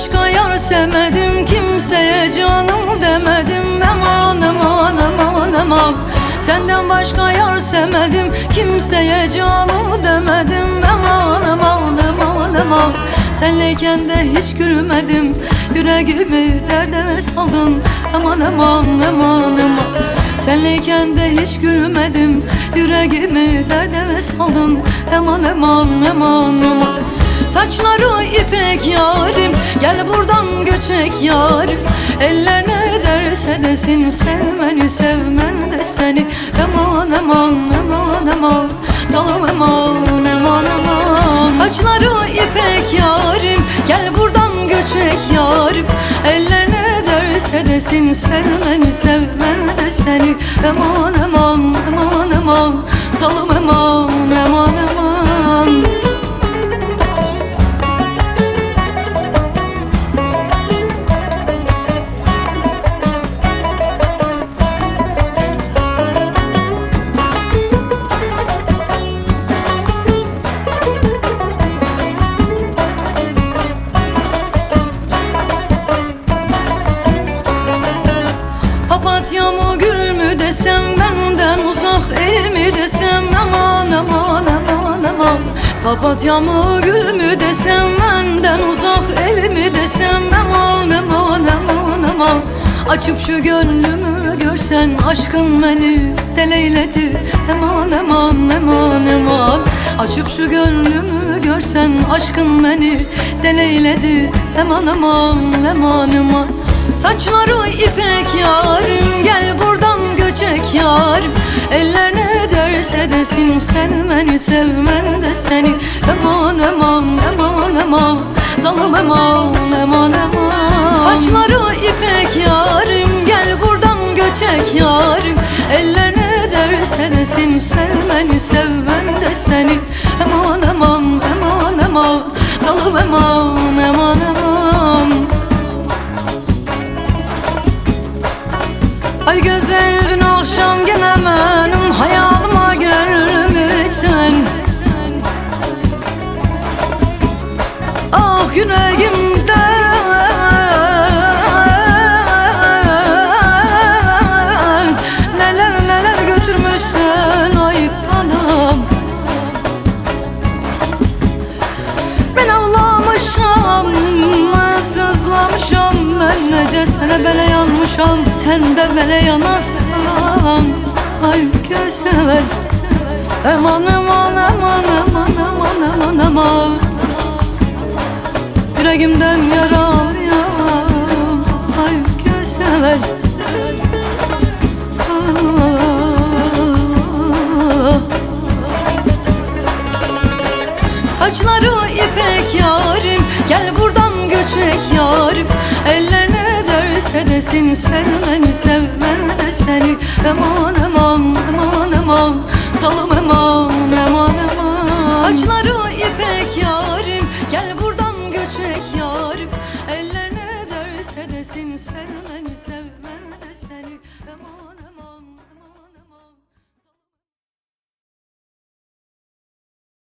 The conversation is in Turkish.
Başka yar sevmedim Kimseye canım demedim. Aman aman aman aman. Senden başka yar sevmedim Kimseye canım demedim. Aman aman aman aman. Senleyken de hiç gülmedim. Yüreğimi derde saldın. Aman aman aman aman. Senleyken de hiç gülmedim. Yüreğimi derde saldın. Aman aman aman aman Saçları ipek yarim Gel buradan göçek yarim. Eller ne derse desin Sevmeni sevmen de seni. Aman aman aman aman Zalim aman aman aman Saçları ipek yarim Gel buradan göçek yarim. Eller ne derse desin Sevmeni sevmen de seni. Aman aman aman aman Zalim aman Papatya mı gül mü desem benden uzak el mi desem? Aman aman aman aman. Papatya mı gül mü desem benden uzak el mi desem? Aman aman aman aman. Açıp şu gönlümü görsen aşkın beni deleyledi. Aman aman aman aman. Açıp şu gönlümü görsen aşkın beni deleyledi. Aman aman aman aman Saçları ipek yarim Gel buradan göçek yarim Eller ne derse desin Sen sevmen de seni. Aman aman aman aman Zalim aman aman aman. Saçları ipek yarim Gel buradan göçek yarim Eller ne derse desin Sen sevmen de seni. Aman aman aman aman Zalim aman sızlamışam Ben nece sana bele yanmışam, sen de bele yanarsan Ay gözler Aman aman aman aman aman aman aman Yüreğimden yaralıyam Ay gözler Ah. Saçları ipek yarim Gel buradan göçek yarim Eller ne derse desin Sevmeni sevmen de seni. Aman aman aman aman Zalim aman aman aman. Saçları ipek yarim Gel buradan göçek yarim Eller ne derse desin Sevmeni sevmen de